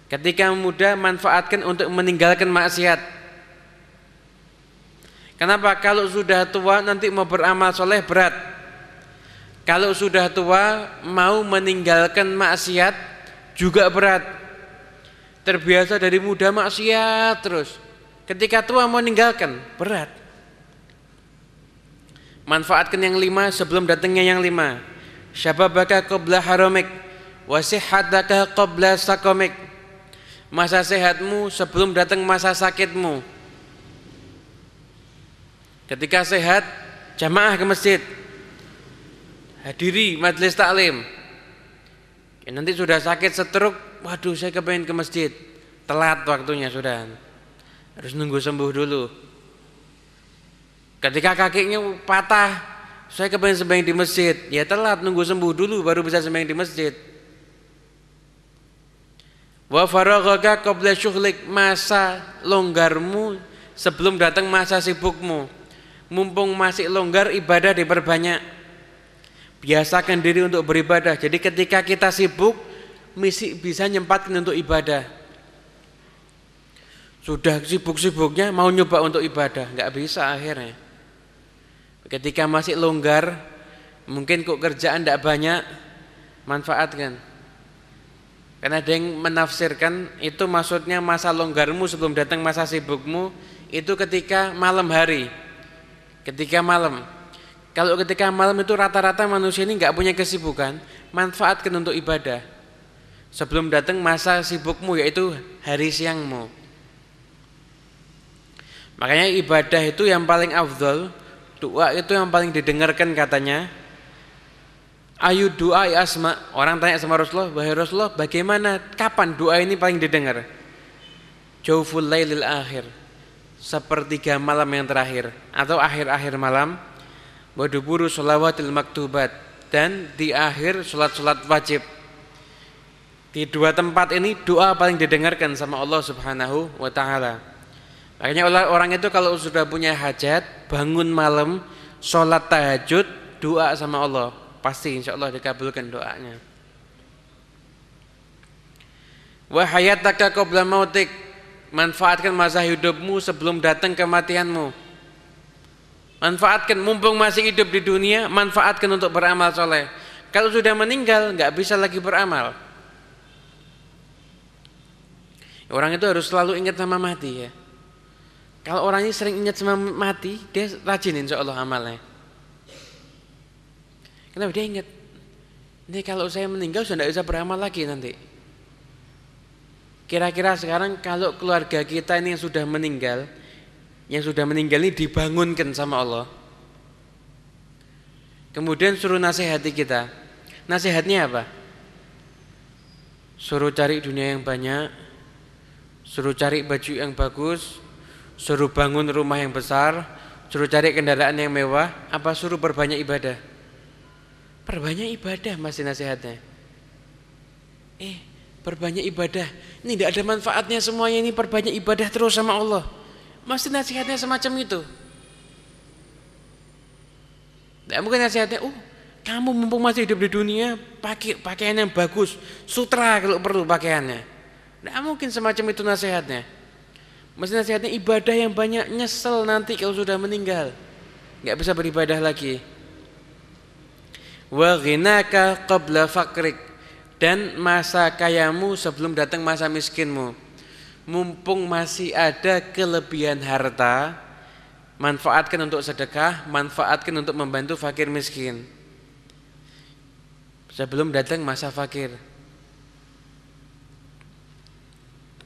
Ketika muda manfaatkan untuk meninggalkan maksiat. Kenapa? Kalau sudah tua nanti mau beramal soleh berat. Kalau sudah tua mau meninggalkan maksiat juga berat terbiasa dari muda maksiat terus. Ketika tua mau meninggalkan, berat. Manfaatkan yang lima sebelum datangnya yang lima. Syababaka qabla haramik wasihataka qabla sakomik. Masa sehatmu sebelum datang masa sakitmu. Ketika sehat, jamaah ke masjid. Hadiri majelis taklim. Ya, nanti sudah sakit setruk, waduh saya kepengen ke masjid. Telat waktunya sudah. Harus nunggu sembuh dulu. Ketika kakinya patah, saya kepengen sembahyang di masjid. Ya telat nunggu sembuh dulu baru bisa sembahyang di masjid. Wa faraghaka qabla syughlik masa longgarmu sebelum datang masa sibukmu. Mumpung masih longgar ibadah diperbanyak biasakan diri untuk beribadah. Jadi ketika kita sibuk, misi bisa nyempatkan untuk ibadah. Sudah sibuk-sibuknya mau nyoba untuk ibadah, nggak bisa akhirnya. Ketika masih longgar, mungkin kok kerjaan tidak banyak, manfaatkan. Karena ada yang menafsirkan itu maksudnya masa longgarmu sebelum datang masa sibukmu itu ketika malam hari. Ketika malam, kalau ketika malam itu rata-rata manusia ini nggak punya kesibukan, manfaatkan untuk ibadah. Sebelum datang masa sibukmu yaitu hari siangmu. Makanya ibadah itu yang paling afdol, doa itu yang paling didengarkan katanya. Ayu doa ya asma. Orang tanya sama Rasulullah, wahai Rasulullah, bagaimana kapan doa ini paling didengar? Jauful lailil akhir. Sepertiga malam yang terakhir atau akhir-akhir malam waduburu sholawatil maktubat dan di akhir sholat-sholat wajib. Di dua tempat ini doa paling didengarkan sama Allah subhanahu wa ta'ala. Makanya orang itu kalau sudah punya hajat bangun malam sholat tahajud doa sama Allah pasti insya Allah dikabulkan doanya. Wahayataka qabla mautik manfaatkan masa hidupmu sebelum datang kematianmu Manfaatkan mumpung masih hidup di dunia, manfaatkan untuk beramal soleh. Kalau sudah meninggal, nggak bisa lagi beramal. Orang itu harus selalu ingat sama mati ya. Kalau orang ini sering ingat sama mati, dia rajin insya Allah amalnya. Kenapa dia ingat? Ini kalau saya meninggal sudah tidak bisa beramal lagi nanti. Kira-kira sekarang kalau keluarga kita ini yang sudah meninggal, yang sudah meninggal ini dibangunkan sama Allah. Kemudian suruh nasihati kita. Nasihatnya apa? Suruh cari dunia yang banyak, suruh cari baju yang bagus, suruh bangun rumah yang besar, suruh cari kendaraan yang mewah, apa suruh perbanyak ibadah? Perbanyak ibadah masih nasihatnya. Eh, perbanyak ibadah. Ini tidak ada manfaatnya semuanya ini perbanyak ibadah terus sama Allah. Masih nasihatnya semacam itu. Tidak mungkin nasihatnya, oh kamu mumpung masih hidup di dunia, pakai pakaian yang bagus, sutra kalau perlu pakaiannya. Tidak mungkin semacam itu nasihatnya. Masih nasihatnya ibadah yang banyak nyesel nanti kalau sudah meninggal. Nggak bisa beribadah lagi. Wa ghinaka qabla fakrik dan masa kayamu sebelum datang masa miskinmu mumpung masih ada kelebihan harta, manfaatkan untuk sedekah, manfaatkan untuk membantu fakir miskin. Sebelum datang masa fakir.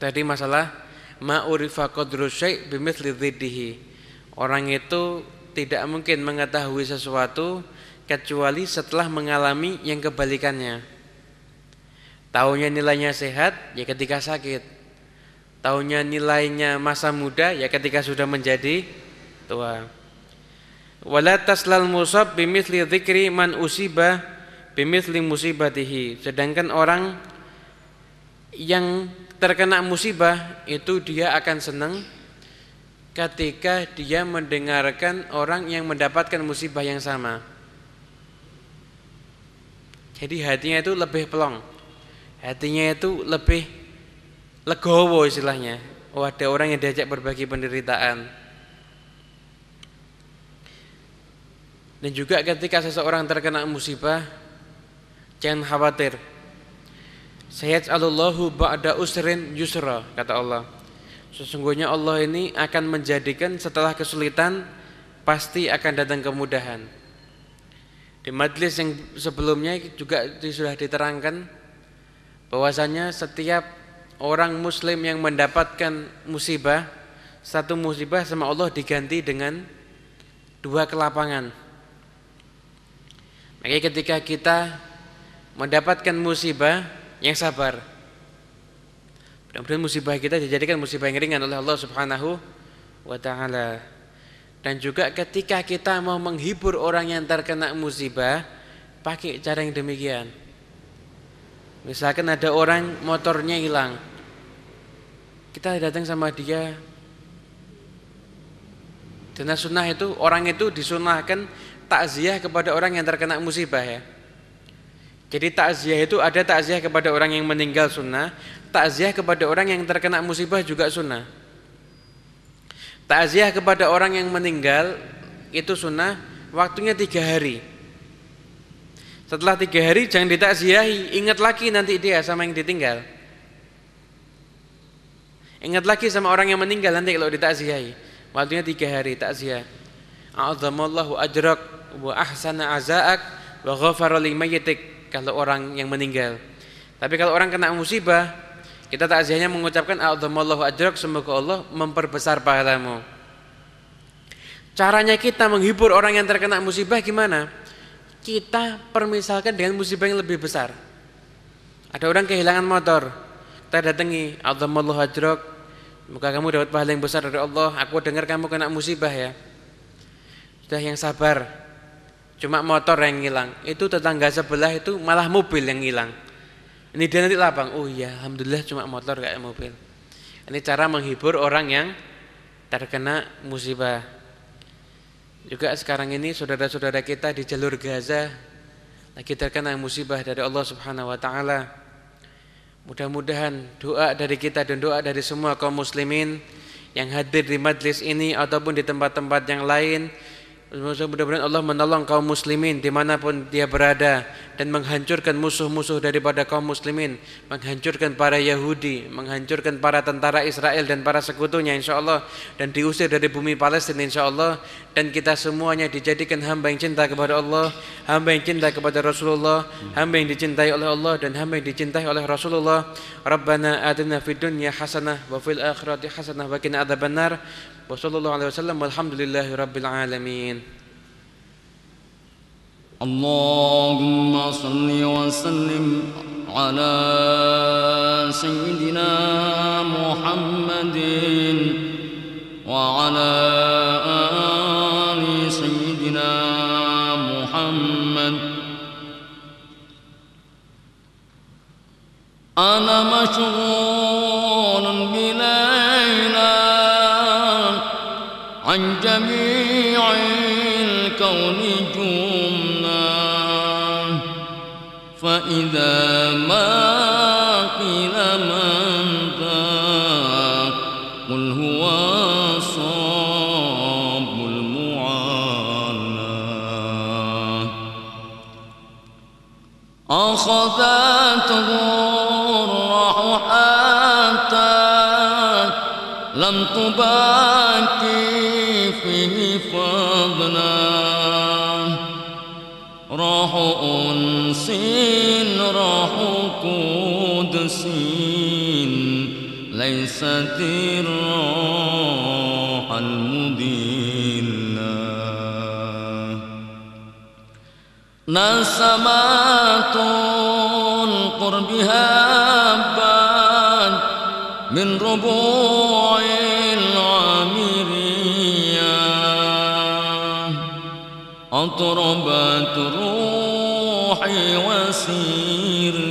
Tadi masalah ma'urifa qadru syai' bimithli dhiddihi. Orang itu tidak mungkin mengetahui sesuatu kecuali setelah mengalami yang kebalikannya. Tahunya nilainya sehat ya ketika sakit. Tahunya nilainya masa muda ya ketika sudah menjadi tua. Wala taslal musab bimithli dzikri man usiba bimithli musibatihi. Sedangkan orang yang terkena musibah itu dia akan senang ketika dia mendengarkan orang yang mendapatkan musibah yang sama. Jadi hatinya itu lebih pelong. Hatinya itu lebih legowo istilahnya. Oh ada orang yang diajak berbagi penderitaan. Dan juga ketika seseorang terkena musibah jangan khawatir Sayyidallahu ba'da usrin yusra kata Allah. Sesungguhnya Allah ini akan menjadikan setelah kesulitan pasti akan datang kemudahan. Di majlis yang sebelumnya juga sudah diterangkan bahwasanya setiap orang muslim yang mendapatkan musibah satu musibah sama Allah diganti dengan dua kelapangan. Maka ketika kita mendapatkan musibah yang sabar. Mudah-mudahan musibah kita dijadikan musibah yang ringan oleh Allah Subhanahu wa taala. Dan juga ketika kita mau menghibur orang yang terkena musibah, pakai cara yang demikian. Misalkan ada orang motornya hilang. Kita datang sama dia. Dan sunnah itu orang itu disunahkan takziah kepada orang yang terkena musibah ya. Jadi takziah itu ada takziah kepada orang yang meninggal sunnah, takziah kepada orang yang terkena musibah juga sunnah. Takziah kepada orang yang meninggal itu sunnah, waktunya tiga hari. Setelah tiga hari jangan ditakziahi, ingat lagi nanti dia sama yang ditinggal. Ingat lagi sama orang yang meninggal nanti kalau ditakziahi. Waktunya tiga hari takziah. A'adzamallahu ajrak wa ahsana aza'ak wa ghafara li mayyitik kalau orang yang meninggal. Tapi kalau orang kena musibah, kita takziahnya mengucapkan a'dhamallahu ajrak semoga Allah memperbesar pahalamu. Caranya kita menghibur orang yang terkena musibah gimana? Kita permisalkan dengan musibah yang lebih besar. Ada orang kehilangan motor, kita datangi a'dhamallahu ajrak Semoga kamu dapat pahala yang besar dari Allah. Aku dengar kamu kena musibah ya. Sudah yang sabar. Cuma motor yang hilang. Itu tetangga sebelah itu malah mobil yang hilang. Ini dia nanti lapang. Oh iya, alhamdulillah cuma motor kayak mobil. Ini cara menghibur orang yang terkena musibah. Juga sekarang ini saudara-saudara kita di jalur Gaza lagi terkena musibah dari Allah Subhanahu wa taala. Mudah-mudahan doa dari kita dan doa dari semua kaum muslimin yang hadir di majlis ini ataupun di tempat-tempat yang lain Mudah-mudahan Allah menolong kaum muslimin di mana pun dia berada dan menghancurkan musuh-musuh daripada kaum muslimin, menghancurkan para Yahudi, menghancurkan para tentara Israel dan para sekutunya insya Allah dan diusir dari bumi Palestina insya Allah dan kita semuanya dijadikan hamba yang cinta kepada Allah, hamba yang cinta kepada Rasulullah, hamba yang dicintai oleh Allah dan hamba yang dicintai oleh Rasulullah. Rabbana atina fid dunya hasanah wa fil akhirati hasanah wa qina adzabannar. وصلى الله عليه وسلم والحمد لله رب العالمين. اللهم صل وسلم على سيدنا محمد وعلى آل سيدنا محمد. أنا مشغول عن جميع الكون جمنا فإذا ما قيل من ذا قل هو صاب المعاناة أخذته الروح لم تباكي فيه فضلا روح أنس روح قدس ليست الروح المدلة نسمات القرب هبان من ربوع العامرية. أطربت روحي وسيري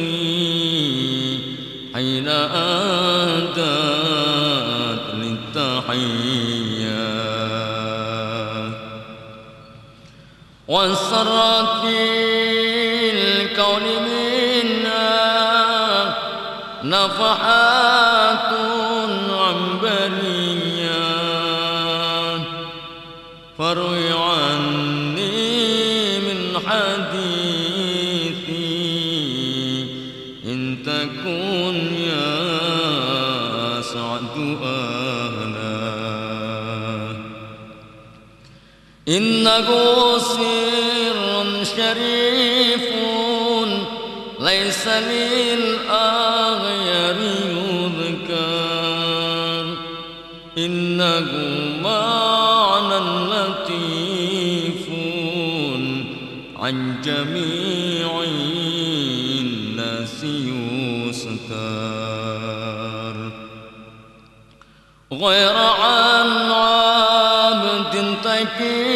حين أدت للتحية. وسرت في الكون منا نفحات إنه سر شريف ليس للأغيار يذكر. إنه معنى لطيف عن جميع الناس يستر. غير عن عبد تقي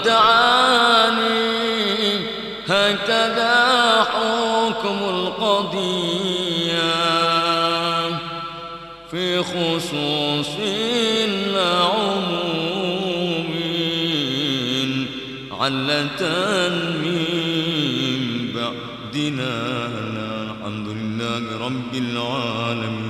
من دعاني هكذا حكم القضية في خصوص عموم علة من بعدنا. الحمد لله رب العالمين.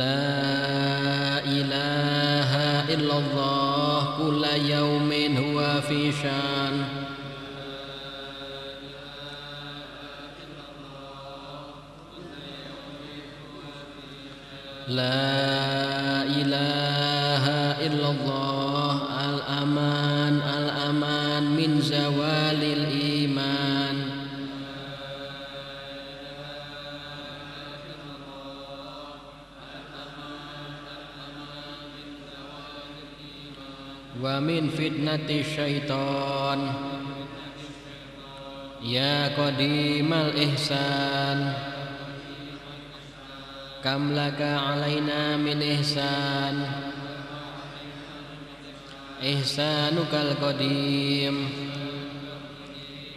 لا إله إلا الله كل يوم هو في شأن. لا إله إلا الله ومن فتنة الشيطان يا قديم الإحسان كم لك علينا من إحسان إحسانك القديم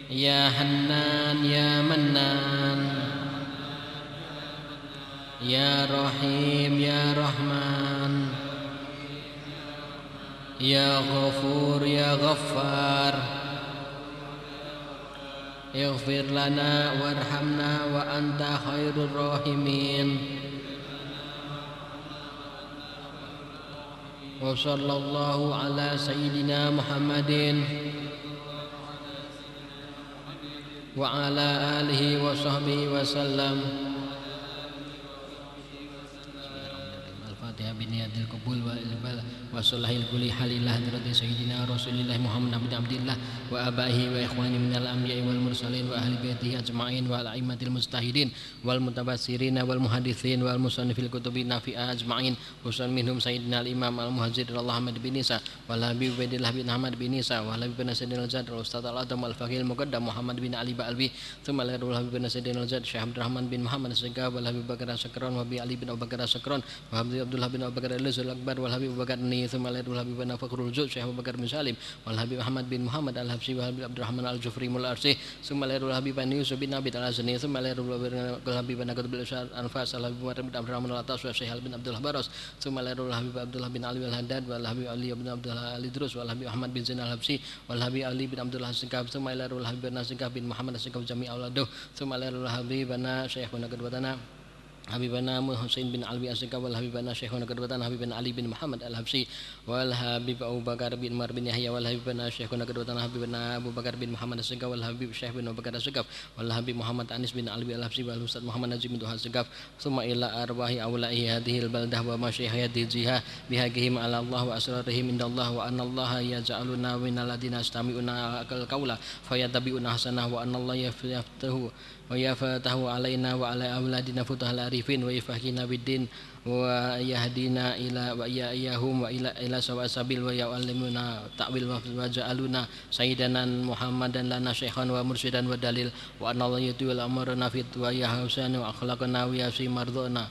يا حنان يا منان يا رحيم يا رحمن يا غفور يا غفار. اغفر لنا وارحمنا وأنت خير الراحمين. وصلى الله على سيدنا محمد وعلى آله وصحبه وسلم. الفاتحة بنية القبول والإقبال wa sallahil kulli halillah hadrati sayyidina rasulillah Muhammad bin Abdillah wa abaihi wa ikhwani minal anbiya'i wal mursalin wa ahli baitihi ajma'in wa al-a'immatil mustahidin wal mutabassirin wal muhaddithin wal musannifil kutubi nafi'a ajma'in husan minhum sayyidina al-imam al-muhajir Ahmad bin Isa wal habib Ubaidillah bin Ahmad bin Isa wal habib Nasruddin al-Zadr ustaz al-adam al-faqih al-muqaddam Muhammad bin Ali Ba'albi thumma al-habib habib Nasruddin al-Zadr Syekh Abdul Rahman bin Muhammad Sega wal habib Bakar Sakran wa bi Ali bin Abu Bakar Sakran wa habib Abdullah bin Abu Bakar al-Zul Akbar wal habib Abu Bakar syekhi thumma laidul habibana fakrul jud syekh Abu Bakar bin Salim wal habib Ahmad bin Muhammad al Habsyi wal habib Abdurrahman al Jufri mul Arsi thumma laidul habibana Yusuf bin Abi al Azani thumma laidul habibana Qutbul Syar Anfas al habib Umar bin Abdurrahman al Atas wa syekh bin Abdullah Baros thumma laidul habib Abdullah bin Ali al Haddad wal habib Ali bin Abdullah Ali Drus wal habib Ahmad bin Zain al Habsyi wal habib Ali bin Abdullah Sikaf thumma laidul habibana Sikaf bin Muhammad Sikaf jami'a auladuh thumma laidul habibana syekh bin Qudbatana حبيبنا حسين بن علي الزكا والحبيبنا شيخنا قدوتنا حبيبنا علي بن محمد الحبشي والحبيب أبو بكر بن عمر بن يحيى والحبيبنا شيخنا قدوتنا حبيبنا أبو بكر بن محمد الزكا والحبيب الشيخ بن أبو بكر الزكا والحبيب محمد أنس بن علي الحبشي والأستاذ محمد نجيب بن الزكا ثم إلى أرواح أولئه هذه البلدة ومشايخ هذه بحقهم على الله وأسرارهم عند الله وأن الله يجعلنا من الذين يستمعون القول فيتبعون حسنه وأن الله يفتح ويفتح علينا وعلى أولادنا فتح العارفين ويفهمنا بالدين ويهدينا إلى وإياهم وإلى إلى سواء سبيل ويعلمنا تأويل وجعلنا سيدنا محمدا لنا شيخا ومرشدا ودليل وأن الله يتولى أمرنا في الدعاء حسن وأخلاقنا ويسي مرضنا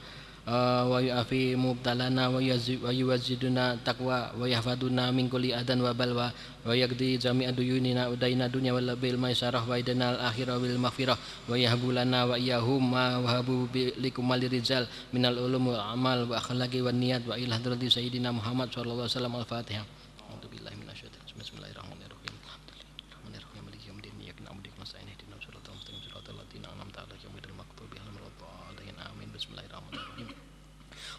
Eh, wa yu'afi mubtalana wahyu yuwaziduna taqwa wa yahfaduna min kulli adan wa balwa wa yaqdi jami'a duyunina udaina dunya wal bil maisarah wa idana al akhirah bil maghfirah wa yahbulana wa iyahum ma wa habu likum mal minal ulum amal wa akhlaqi wan niyat wa ila Muhammad sallallahu alaihi al-Fatihah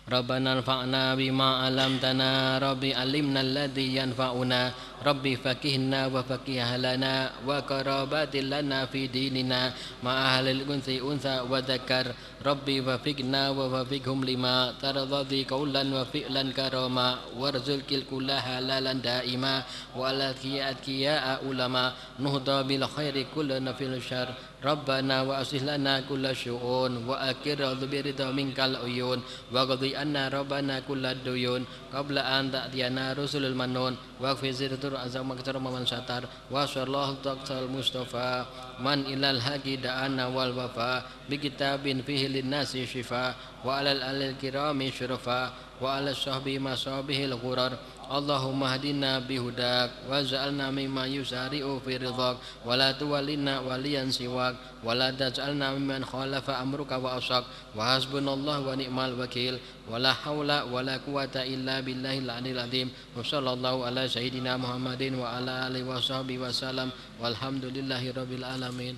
ربنا انفعنا بما علمتنا. ربي علمنا الذي ينفعنا. ربي فكهنا وفكه لنا وقرابات لنا في ديننا. مع أهل الأنثى أنثى وذكر ربي وفقنا ووفقهم لما ترضى قولا وفعلا كرما وارزق الكل حلالا دائما وعلى أتقياء علماء نهضى بالخير كلنا في الشر ربنا وأصلح لنا كل شؤون وأكر برضا منك العيون وقضي أن ربنا كل الديون قبل أن تأتينا رسل المنون واغفر زرتر أزام مكتر من ستر وصلى الله المصطفى من إلى الحق دعانا والوفاء بكتاب فيه للناس شفاء وعلى الآل الكرام شرفاء وعلى الصحب مصابه الغرر اللهم اهدنا بهداك واجعلنا مما يسارع في رضاك ولا تولنا وليا سواك ولا تجعلنا ممن خالف أمرك وأصاك وحسبنا الله ونعم الوكيل ولا حول ولا قوة إلا بالله العلي العظيم وصلى الله على سيدنا محمد وعلى آله وصحبه وسلم والحمد لله رب العالمين